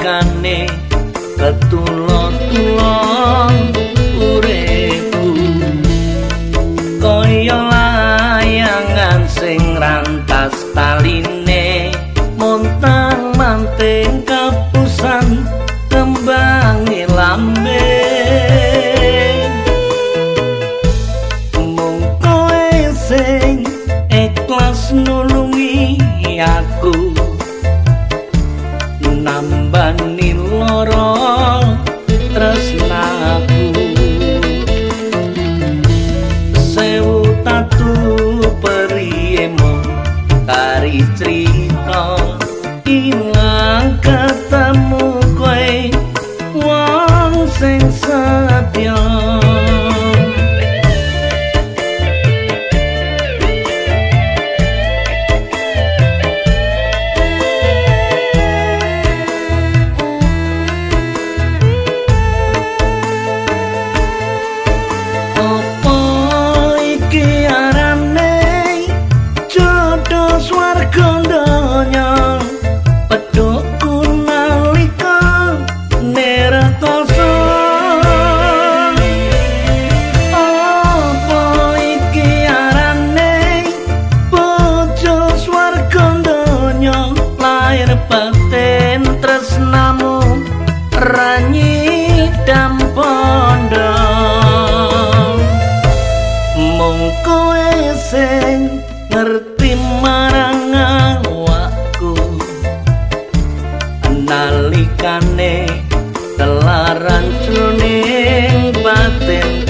kane ketulon tulon uripku. Koyo layangan sing rantas taline montang manting kapusan kembang lambe. Mung kowe sing ikhlas nulungi aku. loro nalikane telaran jroning batin.